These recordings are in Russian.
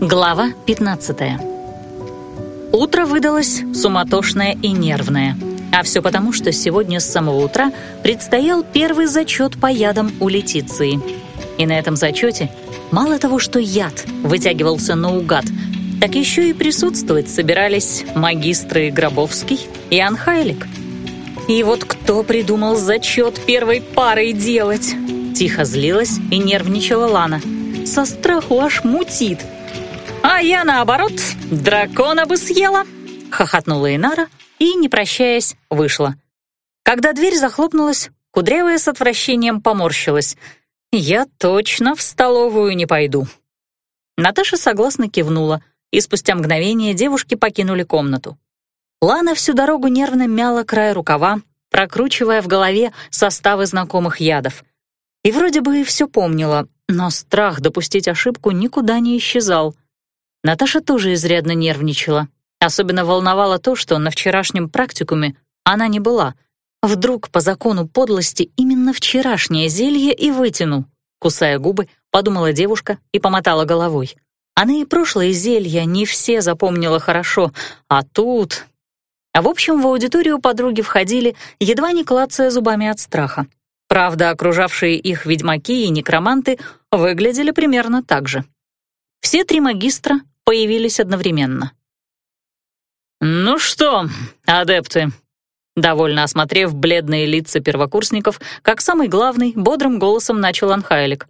Глава 15 Утро выдалось суматошное и нервное. А все потому, что сегодня с самого утра предстоял первый зачет по ядам у Летиции. И на этом зачете мало того, что яд вытягивался наугад, так еще и присутствовать собирались магистры Гробовский и Анхайлик. И вот кто придумал зачет первой парой делать? Тихо злилась и нервничала Лана. Со страху аж мутит — «А я, наоборот, дракона бы съела!» — хохотнула Инара и, не прощаясь, вышла. Когда дверь захлопнулась, Кудрявая с отвращением поморщилась. «Я точно в столовую не пойду». Наташа согласно кивнула, и спустя мгновение девушки покинули комнату. Лана всю дорогу нервно мяла край рукава, прокручивая в голове составы знакомых ядов. И вроде бы и все помнила, но страх допустить ошибку никуда не исчезал. Наташа тоже изрядно нервничала. Особенно волновало то, что на вчерашнем практикуме она не была. Вдруг по закону подлости именно вчерашнее зелье и вытяну. Кусая губы, подумала девушка и помотала головой. Она и прошлое зелья не все запомнила хорошо, а тут... А в общем, в аудиторию подруги входили, едва не клацая зубами от страха. Правда, окружавшие их ведьмаки и некроманты выглядели примерно так же. Все три магистра появились одновременно. «Ну что, адепты?» Довольно осмотрев бледные лица первокурсников, как самый главный, бодрым голосом начал Анхайлик.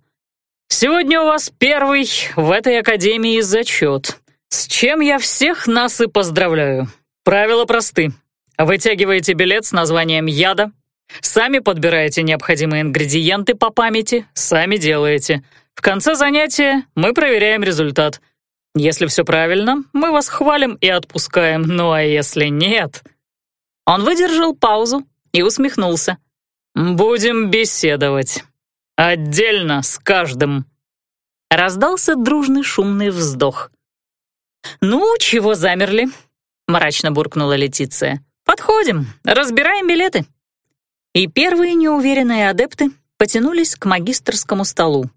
«Сегодня у вас первый в этой академии зачет, с чем я всех нас и поздравляю. Правила просты. Вытягиваете билет с названием яда, сами подбираете необходимые ингредиенты по памяти, сами делаете. В конце занятия мы проверяем результат — если все правильно, мы вас хвалим и отпускаем, ну а если нет...» Он выдержал паузу и усмехнулся. «Будем беседовать. Отдельно с каждым». Раздался дружный шумный вздох. «Ну, чего замерли?» — мрачно буркнула Летиция. «Подходим, разбираем билеты». И первые неуверенные адепты потянулись к магистрскому столу.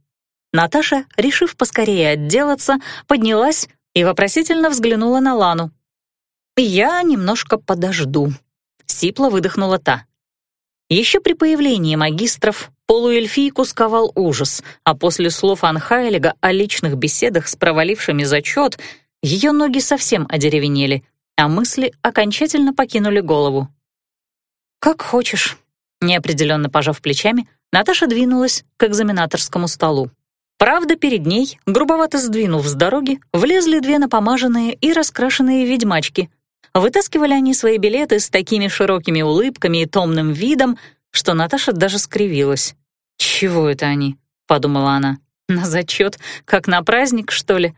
Наташа, решив поскорее отделаться, поднялась и вопросительно взглянула на Лану. «Я немножко подожду», — сипло выдохнула та. Еще при появлении магистров полуэльфийку сковал ужас, а после слов Анхайлига о личных беседах с провалившими зачет ее ноги совсем одеревенели, а мысли окончательно покинули голову. «Как хочешь», — неопределенно пожав плечами, Наташа двинулась к экзаменаторскому столу. Правда, перед ней, грубовато сдвинув с дороги, влезли две напомаженные и раскрашенные ведьмачки. Вытаскивали они свои билеты с такими широкими улыбками и томным видом, что Наташа даже скривилась. «Чего это они?» — подумала она. «На зачет, как на праздник, что ли?»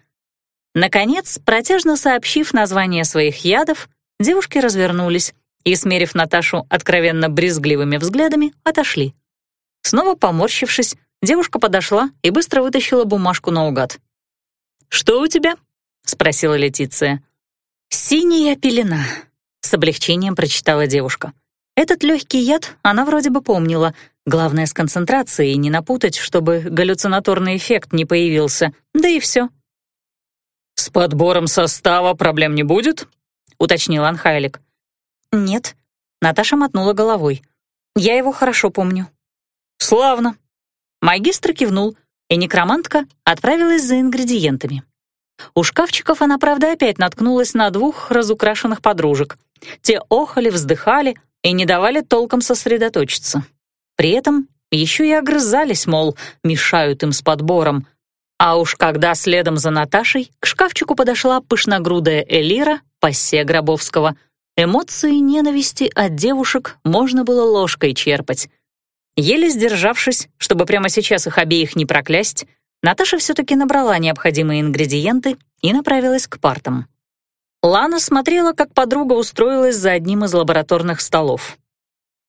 Наконец, протяжно сообщив название своих ядов, девушки развернулись и, смерив Наташу откровенно брезгливыми взглядами, отошли. Снова поморщившись, Девушка подошла и быстро вытащила бумажку наугад. «Что у тебя?» — спросила Летиция. «Синяя пелена», — с облегчением прочитала девушка. Этот легкий яд она вроде бы помнила. Главное с концентрацией не напутать, чтобы галлюцинаторный эффект не появился. Да и все. «С подбором состава проблем не будет?» — уточнил Анхайлик. «Нет», — Наташа мотнула головой. «Я его хорошо помню». «Славно», Магистр кивнул, и некромантка отправилась за ингредиентами. У шкафчиков она, правда, опять наткнулась на двух разукрашенных подружек. Те охали, вздыхали и не давали толком сосредоточиться. При этом еще и огрызались, мол, мешают им с подбором. А уж когда следом за Наташей к шкафчику подошла пышногрудая Элира, пассе Гробовского, эмоции ненависти от девушек можно было ложкой черпать. Еле сдержавшись, чтобы прямо сейчас их обеих не проклясть, Наташа все-таки набрала необходимые ингредиенты и направилась к партам. Лана смотрела, как подруга устроилась за одним из лабораторных столов.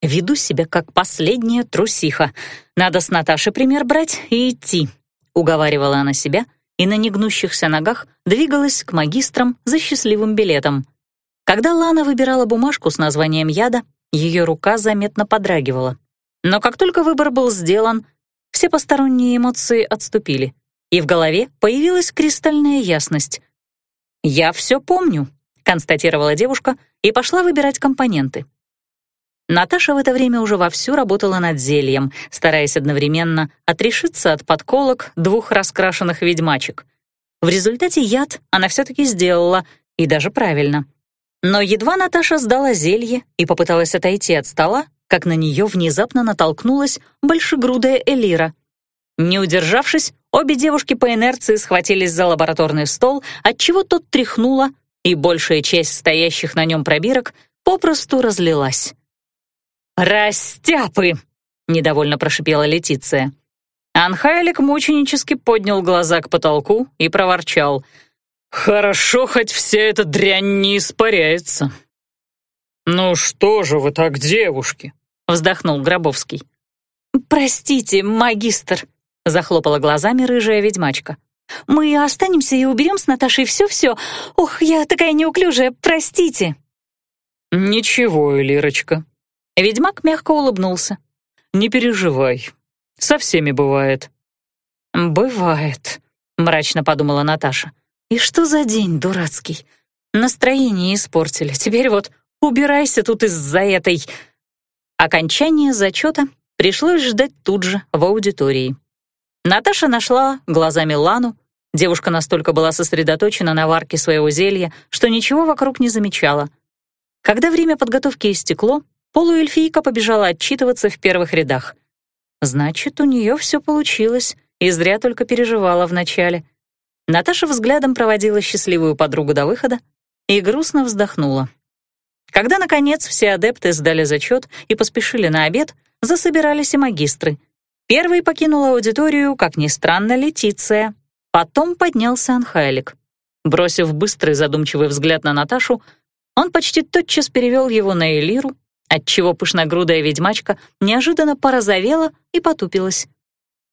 «Веду себя как последняя трусиха. Надо с Наташей пример брать и идти», — уговаривала она себя и на негнущихся ногах двигалась к магистрам за счастливым билетом. Когда Лана выбирала бумажку с названием яда, ее рука заметно подрагивала. Но как только выбор был сделан, все посторонние эмоции отступили. и в голове появилась кристальная ясность. «Я все помню», — констатировала девушка и пошла выбирать компоненты. Наташа в это время уже вовсю работала над зельем, стараясь одновременно отрешиться от подколок двух раскрашенных ведьмачек. В результате яд она все-таки сделала, и даже правильно. Но едва Наташа сдала зелье и попыталась отойти от стола, как на нее внезапно натолкнулась большегрудая Элира. Не удержавшись, обе девушки по инерции схватились за лабораторный стол, отчего тот тряхнуло, и большая часть стоящих на нем пробирок попросту разлилась. «Растяпы!» — недовольно прошипела Летиция. Анхайлик мученически поднял глаза к потолку и проворчал. «Хорошо, хоть вся эта дрянь не испаряется». «Ну что же вы так, девушки?» — вздохнул Гробовский. «Простите, магистр», — захлопала глазами рыжая ведьмачка. «Мы останемся и уберем с Наташей все-все. Ох, я такая неуклюжая, простите». «Ничего, Лирочка». Ведьмак мягко улыбнулся. «Не переживай, со всеми бывает». «Бывает», — мрачно подумала Наташа. «И что за день дурацкий? Настроение испортили. Теперь вот убирайся тут из-за этой...» Окончание зачета пришлось ждать тут же, в аудитории. Наташа нашла глазами Лану. Девушка настолько была сосредоточена на варке своего зелья, что ничего вокруг не замечала. Когда время подготовки истекло, полуэльфийка побежала отчитываться в первых рядах. Значит, у нее все получилось, и зря только переживала вначале. Наташа взглядом проводила счастливую подругу до выхода и грустно вздохнула. Когда, наконец, все адепты сдали зачет и поспешили на обед, засобирались и магистры. Первый покинул аудиторию, как ни странно, Летиция. Потом поднялся Анхайлик. Бросив быстрый задумчивый взгляд на Наташу, он почти тотчас перевел его на Элиру отчего пышногрудая ведьмачка неожиданно порозовела и потупилась.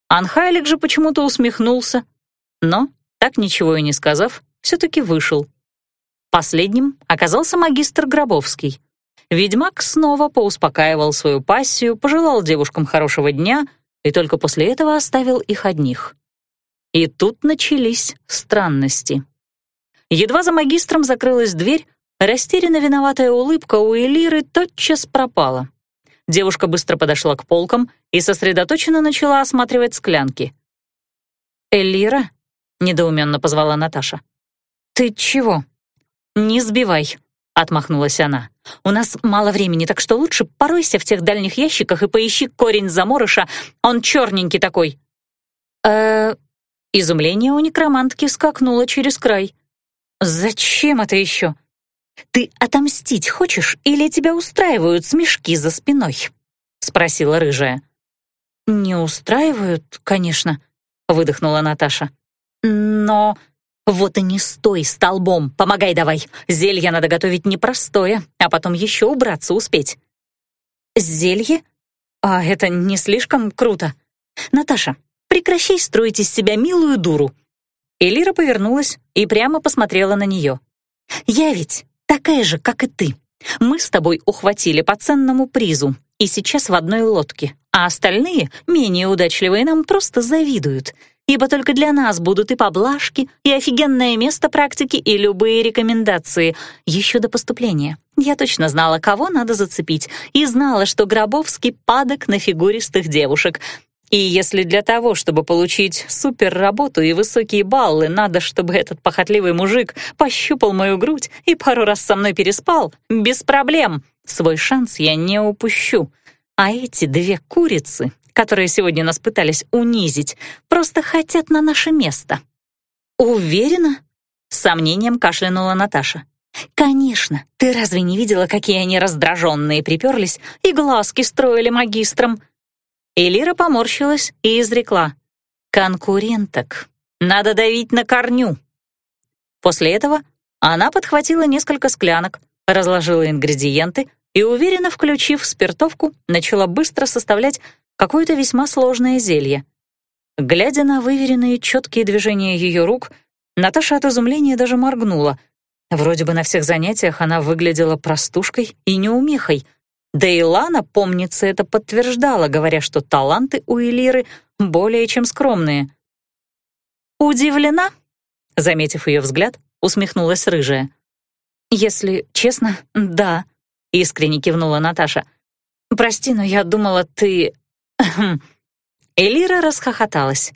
Анхайлик же почему-то усмехнулся, но, так ничего и не сказав, все-таки вышел. Последним оказался магистр Гробовский. Ведьмак снова поуспокаивал свою пассию, пожелал девушкам хорошего дня и только после этого оставил их одних. И тут начались странности. Едва за магистром закрылась дверь, Растерянно виноватая улыбка у Элиры тотчас пропала. Девушка быстро подошла к полкам и сосредоточенно начала осматривать склянки. «Элира?» — недоуменно позвала Наташа. «Ты чего?» «Не сбивай», — отмахнулась она. «У нас мало времени, так что лучше поройся в тех дальних ящиках и поищи корень заморыша, он черненький такой». э Изумление у некромантки скакнуло через край. «Зачем это еще?» «Ты отомстить хочешь или тебя устраивают смешки за спиной?» — спросила рыжая. «Не устраивают, конечно», — выдохнула Наташа. «Но...» «Вот и не стой столбом, помогай давай. Зелье надо готовить непростое, а потом еще убраться успеть». «Зелье? А это не слишком круто. Наташа, прекращай строить из себя милую дуру». Элира повернулась и прямо посмотрела на нее. «Я ведь такая же, как и ты. Мы с тобой ухватили по ценному призу и сейчас в одной лодке, а остальные, менее удачливые, нам просто завидуют, ибо только для нас будут и поблажки, и офигенное место практики, и любые рекомендации, еще до поступления. Я точно знала, кого надо зацепить, и знала, что Гробовский падок на фигуристых девушек — и если для того, чтобы получить суперработу и высокие баллы, надо, чтобы этот похотливый мужик пощупал мою грудь и пару раз со мной переспал, без проблем. Свой шанс я не упущу. А эти две курицы, которые сегодня нас пытались унизить, просто хотят на наше место. Уверена? С сомнением кашлянула Наташа. «Конечно, ты разве не видела, какие они раздраженные приперлись и глазки строили магистрам? Элира поморщилась и изрекла. «Конкуренток. Надо давить на корню». После этого она подхватила несколько склянок, разложила ингредиенты и, уверенно включив спиртовку, начала быстро составлять какое-то весьма сложное зелье. Глядя на выверенные четкие движения ее рук, Наташа от изумления даже моргнула. Вроде бы на всех занятиях она выглядела простушкой и неумехой — да и Лана, помнится, это подтверждала, говоря, что таланты у Элиры более чем скромные. «Удивлена?» Заметив ее взгляд, усмехнулась рыжая. «Если честно, да», — искренне кивнула Наташа. «Прости, но я думала, ты...» Элира расхохоталась.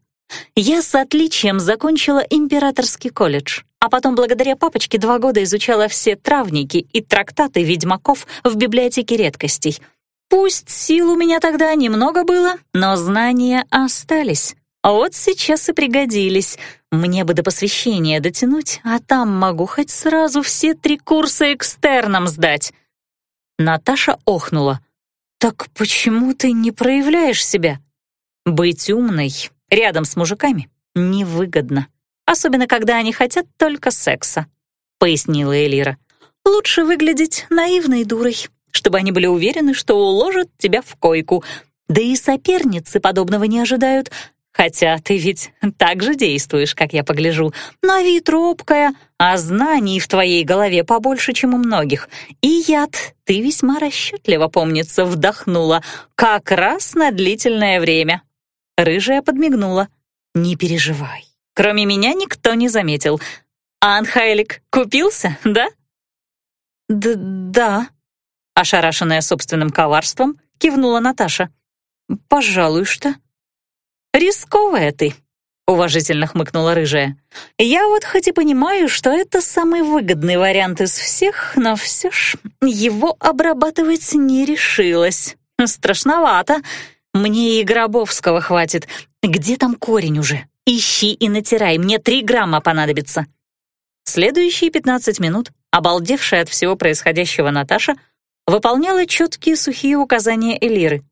«Я с отличием закончила императорский колледж, а потом благодаря папочке два года изучала все травники и трактаты ведьмаков в библиотеке редкостей. Пусть сил у меня тогда немного было, но знания остались. А вот сейчас и пригодились. Мне бы до посвящения дотянуть, а там могу хоть сразу все три курса экстерном сдать». Наташа охнула. «Так почему ты не проявляешь себя?» «Быть умной рядом с мужиками невыгодно, особенно когда они хотят только секса», — пояснила Элира. «Лучше выглядеть наивной дурой, чтобы они были уверены, что уложат тебя в койку. Да и соперницы подобного не ожидают, Хотя ты ведь так же действуешь, как я погляжу. На вид робкая, а знаний в твоей голове побольше, чем у многих. И яд ты весьма расчетливо, помнится, вдохнула, как раз на длительное время. Рыжая подмигнула. «Не переживай. Кроме меня никто не заметил. Анхайлик купился, да?» Д «Да», — ошарашенная собственным коварством, кивнула Наташа. «Пожалуй, что...» «Рисковая ты», — уважительно хмыкнула рыжая. «Я вот хоть и понимаю, что это самый выгодный вариант из всех, но все ж его обрабатывать не решилась. Страшновато. Мне и Гробовского хватит. Где там корень уже? Ищи и натирай, мне три грамма понадобится». Следующие пятнадцать минут, обалдевшая от всего происходящего Наташа, выполняла четкие сухие указания Элиры —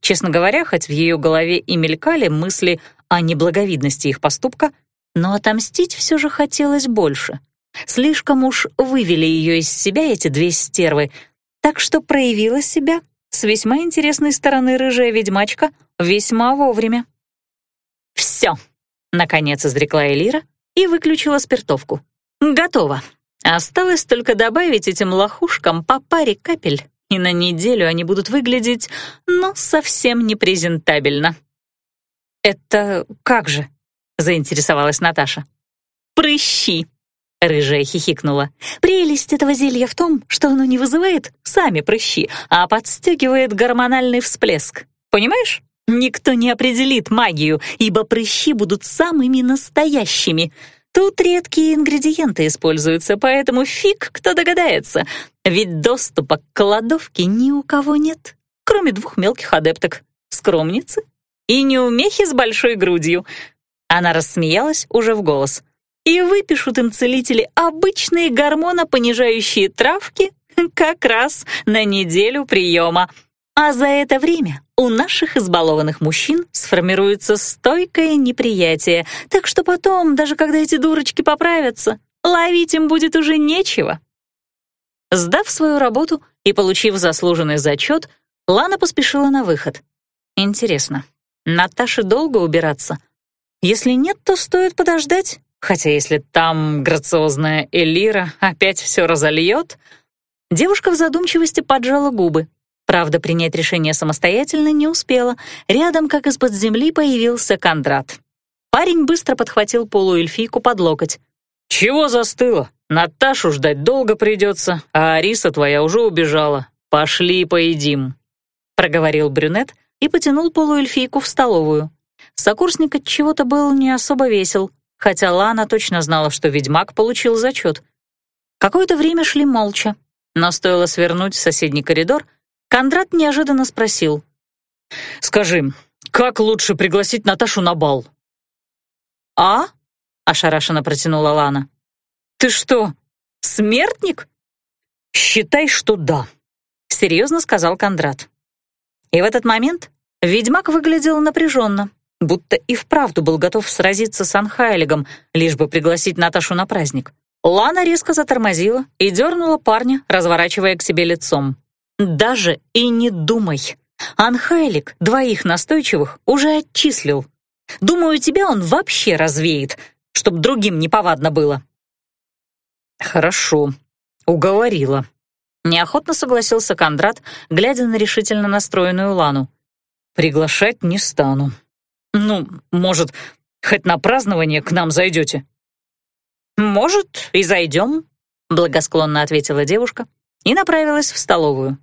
Честно говоря, хоть в ее голове и мелькали мысли о неблаговидности их поступка, но отомстить все же хотелось больше. Слишком уж вывели ее из себя эти две стервы, так что проявила себя с весьма интересной стороны рыжая ведьмачка весьма вовремя. «Все!» — наконец изрекла Элира и выключила спиртовку. «Готово. Осталось только добавить этим лохушкам по паре капель и на неделю они будут выглядеть, ну, совсем непрезентабельно. «Это как же?» — заинтересовалась Наташа. «Прыщи!» — рыжая хихикнула. «Прелесть этого зелья в том, что оно не вызывает сами прыщи, а подстегивает гормональный всплеск. Понимаешь? Никто не определит магию, ибо прыщи будут самыми настоящими». Тут редкие ингредиенты используются, поэтому фиг кто догадается. Ведь доступа к кладовке ни у кого нет, кроме двух мелких адепток — скромницы и неумехи с большой грудью. Она рассмеялась уже в голос. И выпишут им целители обычные гормонопонижающие травки как раз на неделю приема. А за это время у наших избалованных мужчин сформируется стойкое неприятие, так что потом, даже когда эти дурочки поправятся, ловить им будет уже нечего. Сдав свою работу и получив заслуженный зачет, Лана поспешила на выход. Интересно, Наташе долго убираться? Если нет, то стоит подождать, хотя если там грациозная Элира опять все разольет... Девушка в задумчивости поджала губы, Правда, принять решение самостоятельно не успела. Рядом, как из-под земли, появился Кондрат. Парень быстро подхватил полуэльфийку под локоть. «Чего застыла? Наташу ждать долго придется, а Ариса твоя уже убежала. Пошли поедим», — проговорил брюнет и потянул полуэльфийку в столовую. Сокурсник от чего-то был не особо весел, хотя Лана точно знала, что ведьмак получил зачет. Какое-то время шли молча, но стоило свернуть в соседний коридор — Кондрат неожиданно спросил. «Скажи, как лучше пригласить Наташу на бал?» «А?» — ошарашенно протянула Лана. «Ты что, смертник?» «Считай, что да», — серьезно сказал Кондрат. И в этот момент ведьмак выглядел напряженно, будто и вправду был готов сразиться с Анхайлигом, лишь бы пригласить Наташу на праздник. Лана резко затормозила и дернула парня, разворачивая к себе лицом. «Даже и не думай. Анхайлик двоих настойчивых уже отчислил. Думаю, тебя он вообще развеет, чтоб другим неповадно было». «Хорошо, уговорила», — неохотно согласился Кондрат, глядя на решительно настроенную Лану. «Приглашать не стану. Ну, может, Хоть на празднование к нам зайдете?» «Может, и зайдем», — благосклонно ответила девушка и направилась в столовую.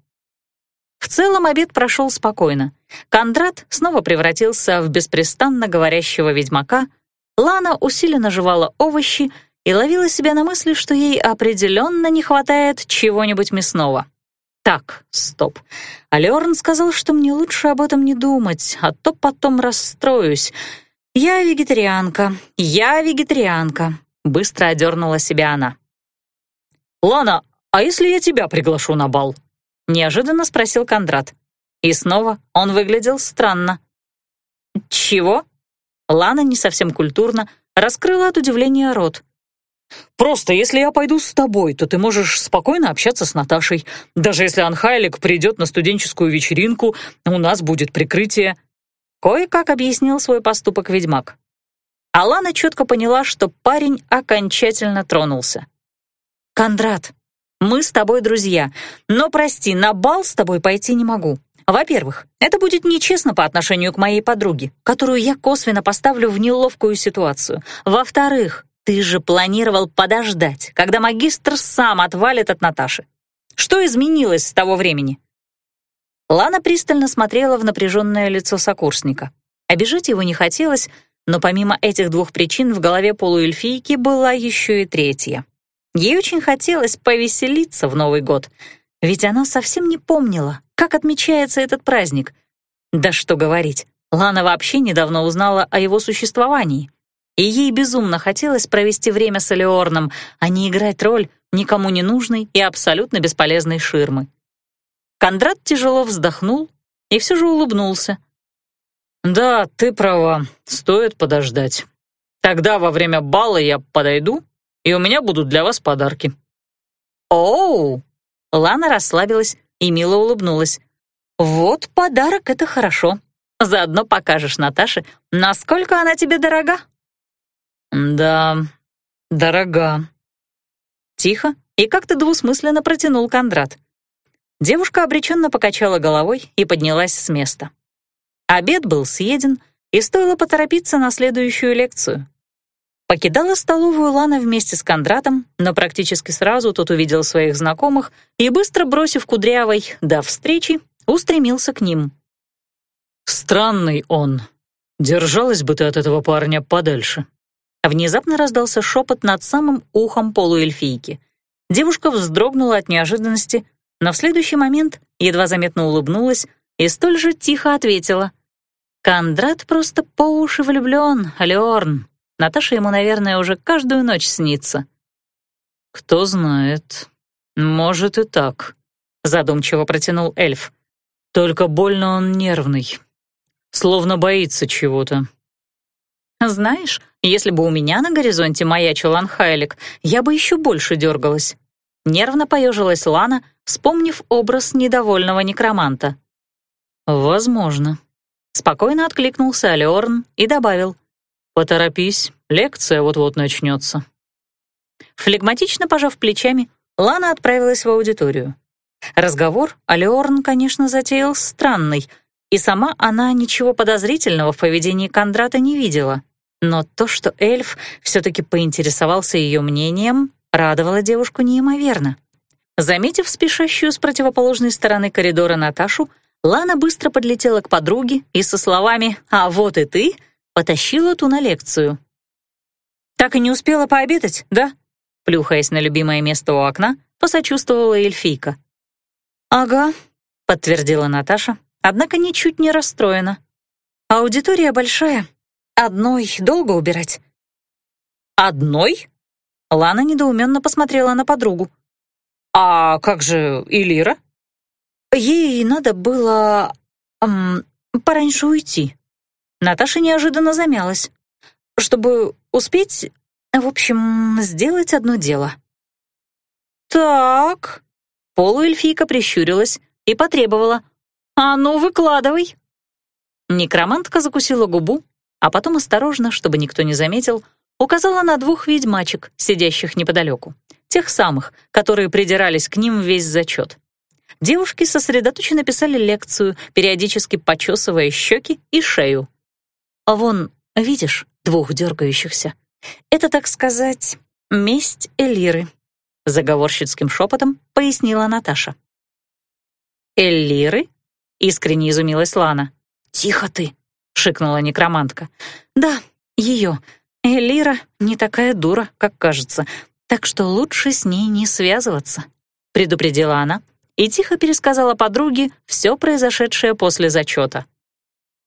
В целом обед прошел спокойно. Кондрат снова превратился в беспрестанно говорящего ведьмака, Лана усиленно жевала овощи и ловила себя на мысли, что ей определенно не хватает чего-нибудь мясного. Так, стоп. Алёрн сказал, что мне лучше об этом не думать, а то потом расстроюсь. Я вегетарианка, я вегетарианка. Быстро одернула себя она. «Лана, а если я тебя приглашу на бал?» Неожиданно спросил Кондрат. И снова он выглядел странно. «Чего?» Лана не совсем культурно раскрыла от удивления рот. «Просто если я пойду с тобой, то ты можешь спокойно общаться с Наташей. Даже если Анхайлик придет на студенческую вечеринку, у нас будет прикрытие». Кое-как объяснил свой поступок ведьмак. Алана четко поняла, что парень окончательно тронулся. «Кондрат, мы с тобой друзья, но, прости, на бал с тобой пойти не могу. Во-первых, это будет нечестно по отношению к моей подруге, которую я косвенно поставлю в неловкую ситуацию. Во-вторых, ты же планировал подождать, когда магистр сам отвалит от Наташи. Что изменилось с того времени? Лана пристально смотрела в напряженное лицо сокурсника. Обижать его не хотелось, но помимо этих двух причин в голове полуэльфийки была еще и третья. Ей очень хотелось повеселиться в Новый год, ведь она совсем не помнила, как отмечается этот праздник. Да что говорить, Лана вообще недавно узнала о его существовании и ей безумно хотелось провести время с Элеорном, а не играть роль никому не нужной и абсолютно бесполезной ширмы. Кондрат тяжело вздохнул и все же улыбнулся. «Да, ты права, стоит подождать. Тогда во время бала я подойду, и у меня будут для вас подарки». «Оу!» Лана расслабилась и мило улыбнулась. «Вот подарок — это хорошо. Заодно покажешь Наташе, насколько она тебе дорога». «Да, дорога». Тихо и как-то двусмысленно протянул Кондрат. Девушка обреченно покачала головой и поднялась с места. Обед был съеден, и стоило поторопиться на следующую лекцию. Покидала столовую Лана вместе с Кондратом, но практически сразу тот увидел своих знакомых и, быстро бросив кудрявой «до встречи», устремился к ним. «Странный он. Держалась бы ты от этого парня подальше», Внезапно раздался шепот над самым ухом полуэльфийки. Девушка вздрогнула от неожиданности, но в следующий момент едва заметно улыбнулась и столь же тихо ответила. «Кондрат просто по уши влюблен, Леорн. Наташа ему, наверное, уже каждую ночь снится». «Кто знает. Может и так», — задумчиво протянул эльф. «Только больно он нервный. Словно боится чего-то. Знаешь, если бы у меня на горизонте маячил Анхайлик, я бы еще больше дергалась. Нервно поежилась Лана, вспомнив образ недовольного некроманта. «Возможно», — спокойно откликнулся Алиорн и добавил. «Поторопись, лекция вот-вот начнется». Флегматично пожав плечами, Лана отправилась в аудиторию. Разговор Алиорн, конечно, затеял странный, и сама она ничего подозрительного в поведении Кондрата не видела. Но то, что эльф все-таки поинтересовался ее мнением, радовало девушку неимоверно. Заметив спешащую с противоположной стороны коридора Наташу, Лана быстро подлетела к подруге и со словами «А вот и ты» потащила ту на лекцию. «Так и не успела пообедать, да?» Плюхаясь на любимое место у окна, посочувствовала эльфийка. «Ага», — подтвердила Наташа, однако ничуть не расстроена. «Аудитория большая, Одной долго убирать?» «Одной?» Лана недоуменно посмотрела на подругу. «А как же Илира?» «Ей надо было... Эм, пораньше уйти». Наташа неожиданно замялась. «Чтобы успеть, в общем, сделать одно дело». «Так...» Полуэльфийка прищурилась и потребовала. «А ну, выкладывай!» Некромантка закусила губу а потом осторожно, чтобы никто не заметил, указала на двух ведьмачек, сидящих неподалеку, тех самых, которые придирались к ним весь зачет. Девушки сосредоточенно писали лекцию, периодически почесывая щеки и шею. «А вон, видишь, двух дергающихся. Это, так сказать, месть Элиры, заговорщицким шепотом пояснила Наташа. «Эллиры?» — искренне изумилась Лана. «Тихо ты!» — шикнула некромантка. «Да, ее. Элира не такая дура, как кажется, так что лучше с ней не связываться», — предупредила она и тихо пересказала подруге все произошедшее после зачета.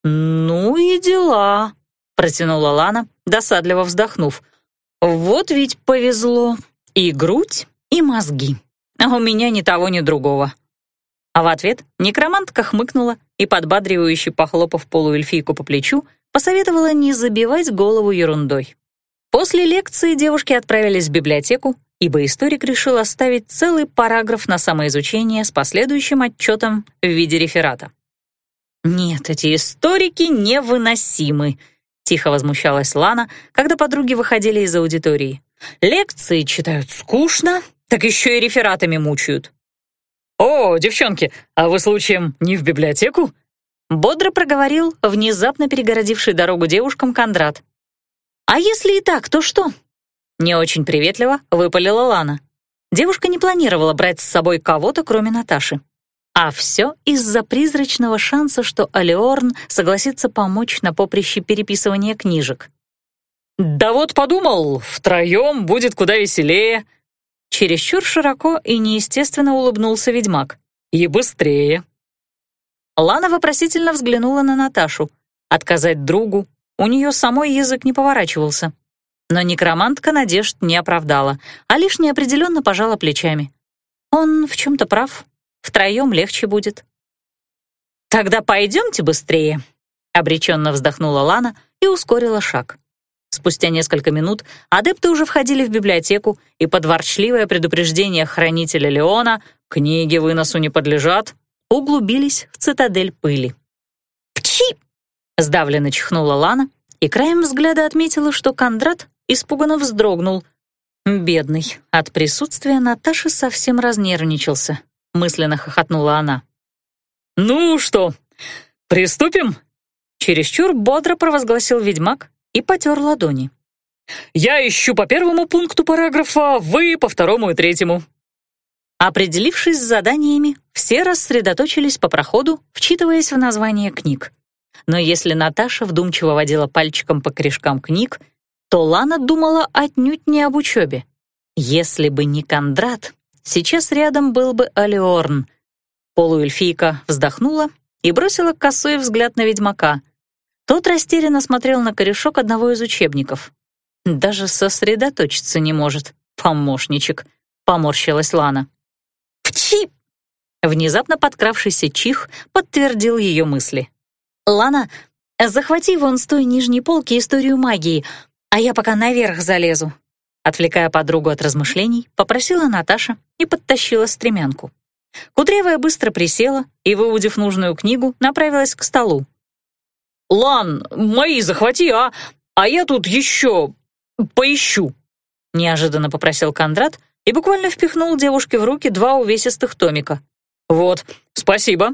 «Ну и дела», — протянула Лана, досадливо вздохнув. «Вот ведь повезло. И грудь, и мозги. А у меня ни того, ни другого». А в ответ некромантка хмыкнула и, подбадривающе похлопав полуэльфийку по плечу, посоветовала не забивать голову ерундой. После лекции девушки отправились в библиотеку, ибо историк решил оставить целый параграф на самоизучение с последующим отчетом в виде реферата. «Нет, эти историки невыносимы», — тихо возмущалась Лана, когда подруги выходили из аудитории. «Лекции читают скучно, так еще и рефератами мучают». «О, девчонки, а вы случаем не в библиотеку?» Бодро проговорил внезапно перегородивший дорогу девушкам Кондрат. «А если и так, то что?» Не очень приветливо выпалила Лана. Девушка не планировала брать с собой кого-то, кроме Наташи. А все из-за призрачного шанса, что Алиорн согласится помочь на поприще переписывания книжек. «Да вот подумал, втроем будет куда веселее», Чересчур широко и неестественно улыбнулся ведьмак. «И быстрее». Лана вопросительно взглянула на Наташу. Отказать другу у нее самой язык не поворачивался. Но некромантка надежд не оправдала, а лишь неопределенно пожала плечами. Он в чем-то прав. Втроем легче будет. «Тогда пойдемте быстрее», — обреченно вздохнула Лана и ускорила шаг. Спустя несколько минут адепты уже входили в библиотеку, и под ворчливое предупреждение хранителя Леона «книги выносу не подлежат» углубились в цитадель пыли. «Пчи!» — сдавленно чихнула Лана, и краем взгляда отметила, что Кондрат испуганно вздрогнул. «Бедный, от присутствия Наташи совсем разнервничался», — мысленно хохотнула она. «Ну что, приступим?» Чересчур бодро провозгласил ведьмак и потер ладони. «Я ищу по первому пункту параграфа, вы по второму и третьему». Определившись с заданиями, все рассредоточились по проходу, вчитываясь в название книг. Но если Наташа вдумчиво водила пальчиком по корешкам книг, то Лана думала отнюдь не об учебе. Если бы не Кондрат, сейчас рядом был бы Алиорн. Полуэльфийка вздохнула и бросила косой взгляд на ведьмака. Тот растерянно смотрел на корешок одного из учебников. Даже сосредоточиться не может. Помощничек, поморщилась Лана. «Пчи!» Внезапно подкравшийся чих подтвердил ее мысли. «Лана, захвати вон с той нижней полки историю магии, а я пока наверх залезу». Отвлекая подругу от размышлений, попросила Наташа и подтащила стремянку. Кудревая быстро присела и, выудив нужную книгу, направилась к столу. «Лан, мои захвати, а? А я тут еще поищу», — неожиданно попросил Кондрат и буквально впихнул девушке в руки два увесистых томика. «Вот, спасибо».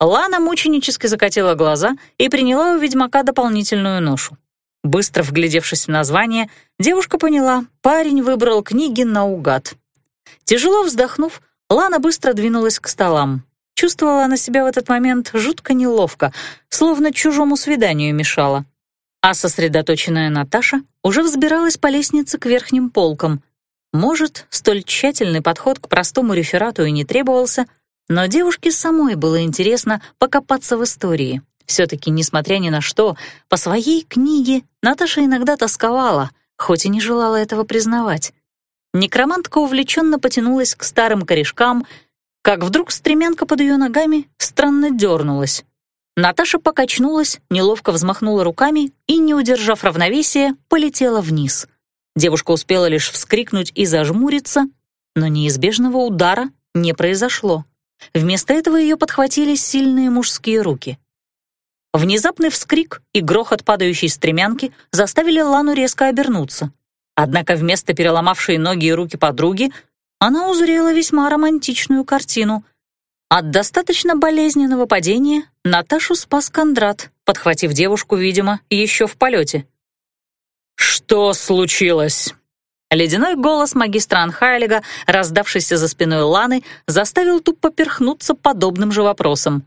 Лана мученически закатила глаза и приняла у ведьмака дополнительную ношу. Быстро вглядевшись в название, девушка поняла, парень выбрал книги наугад. Тяжело вздохнув, Лана быстро двинулась к столам. Чувствовала она себя в этот момент жутко неловко, словно чужому свиданию мешала. А сосредоточенная Наташа уже взбиралась по лестнице к верхним полкам. Может, столь тщательный подход к простому реферату и не требовался, но девушке самой было интересно покопаться в истории. Все-таки, несмотря ни на что, по своей книге Наташа иногда тосковала, хоть и не желала этого признавать. Некромантка увлеченно потянулась к старым корешкам — как вдруг стремянка под ее ногами странно дернулась. Наташа покачнулась, неловко взмахнула руками и, не удержав равновесия, полетела вниз. Девушка успела лишь вскрикнуть и зажмуриться, но неизбежного удара не произошло. Вместо этого ее подхватили сильные мужские руки. Внезапный вскрик и грохот падающей стремянки заставили Лану резко обернуться. Однако вместо переломавшей ноги и руки подруги она узрела весьма романтичную картину. От достаточно болезненного падения Наташу спас Кондрат, подхватив девушку, видимо, еще в полете. «Что случилось?» Ледяной голос магистра Анхайлига, раздавшийся за спиной Ланы, заставил ту поперхнуться подобным же вопросом.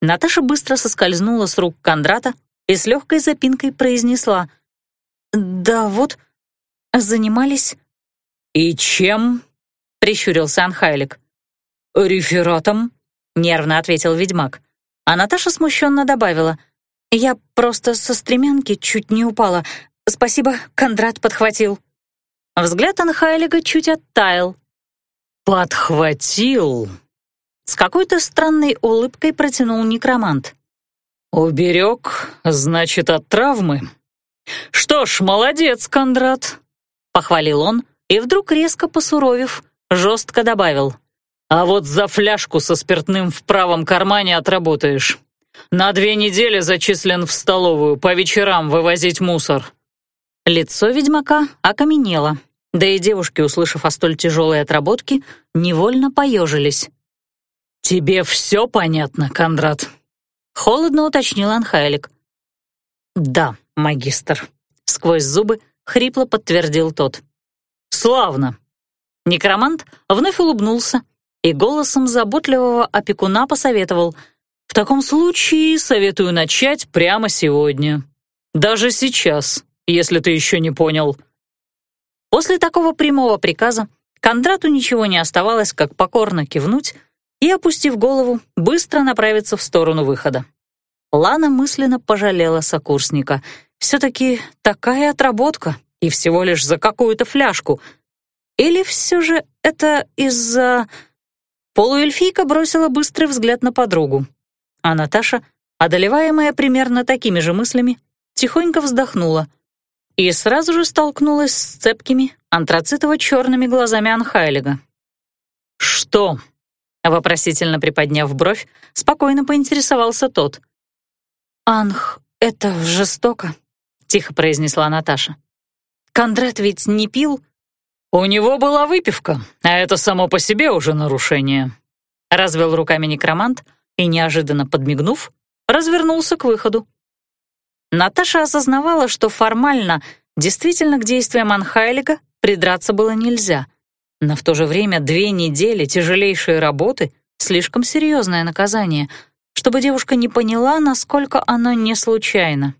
Наташа быстро соскользнула с рук Кондрата и с легкой запинкой произнесла «Да вот, занимались...» «И чем?» — прищурился Анхайлик. «Рефератом», — нервно ответил ведьмак. А Наташа смущенно добавила «Я просто со стремянки чуть не упала. Спасибо, Кондрат подхватил». Взгляд Анхайлига чуть оттаял. «Подхватил?» С какой-то странной улыбкой протянул некромант. «Уберег, значит, от травмы. Что ж, молодец, Кондрат!» — похвалил он и вдруг резко посуровив, жестко добавил. «А вот за фляжку со спиртным в правом кармане отработаешь. На две недели зачислен в столовую, по вечерам вывозить мусор». Лицо ведьмака окаменело, да и девушки, услышав о столь тяжелой отработке, невольно поежились. «Тебе все понятно, Кондрат?» — холодно уточнил Анхайлик. «Да, магистр», — сквозь зубы хрипло подтвердил тот. «Славно!» Некромант вновь улыбнулся и голосом заботливого опекуна посоветовал. «В таком случае советую начать прямо сегодня. Даже сейчас, если ты еще не понял». После такого прямого приказа Кондрату ничего не оставалось, как покорно кивнуть и, опустив голову, быстро направиться в сторону выхода. Лана мысленно пожалела сокурсника. Все-таки такая отработка, и всего лишь за какую-то фляжку. Или все же это из-за... Полуэльфийка бросила быстрый взгляд на подругу. А Наташа, одолеваемая примерно такими же мыслями, тихонько вздохнула и сразу же столкнулась с цепкими, антрацитово-черными глазами Анхайлига. «Что?» Вопросительно приподняв бровь, спокойно поинтересовался тот. «Анх, это жестоко», — тихо произнесла Наташа. «Кондрат ведь не пил?» «У него была выпивка, а это само по себе уже нарушение», — развел руками некромант и, неожиданно подмигнув, развернулся к выходу. Наташа осознавала, что формально действительно к действиям Анхайлика придраться было нельзя — но в то же время две недели тяжелейшей работы — слишком серьезное наказание, чтобы девушка не поняла, насколько оно не случайно.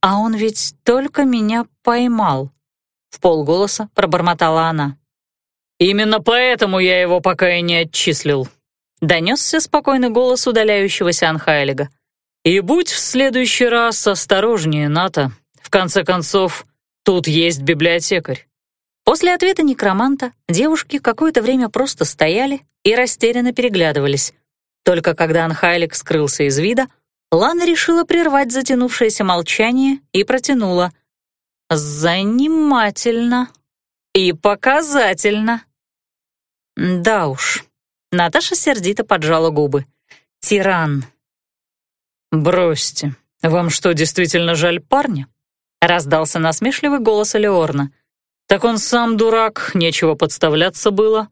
«А он ведь только меня поймал», — в полголоса пробормотала она. «Именно поэтому я его пока и не отчислил», — донесся спокойный голос удаляющегося Анхайлига. «И будь в следующий раз осторожнее, Ната. В конце концов, тут есть библиотекарь». После ответа некроманта девушки какое-то время просто стояли и растерянно переглядывались. Только когда Анхайлик скрылся из вида, Лана решила прервать затянувшееся молчание и протянула. «Занимательно и показательно». Да уж, Наташа сердито поджала губы. «Тиран». «Бросьте, вам что, действительно жаль парня?» — раздался насмешливый голос Элеорна. Так он сам дурак, нечего подставляться было.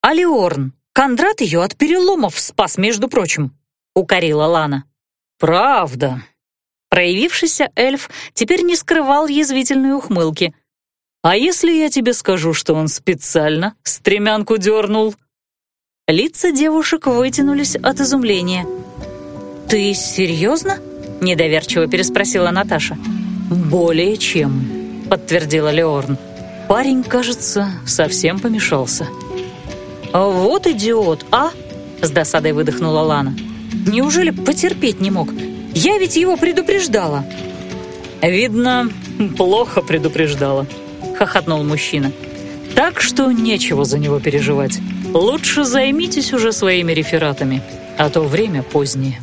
«Алиорн, Кондрат ее от переломов спас, между прочим», — укорила Лана. «Правда». Проявившийся эльф теперь не скрывал язвительной ухмылки. «А если я тебе скажу, что он специально стремянку дернул?» Лица девушек вытянулись от изумления. «Ты серьезно?» — недоверчиво переспросила Наташа. «Более чем», — подтвердила Леорн. Парень, кажется, совсем помешался. «Вот идиот, а?» — с досадой выдохнула Лана. «Неужели потерпеть не мог? Я ведь его предупреждала». «Видно, плохо предупреждала», — хохотнул мужчина. «Так что нечего за него переживать. Лучше займитесь уже своими рефератами, а то время позднее».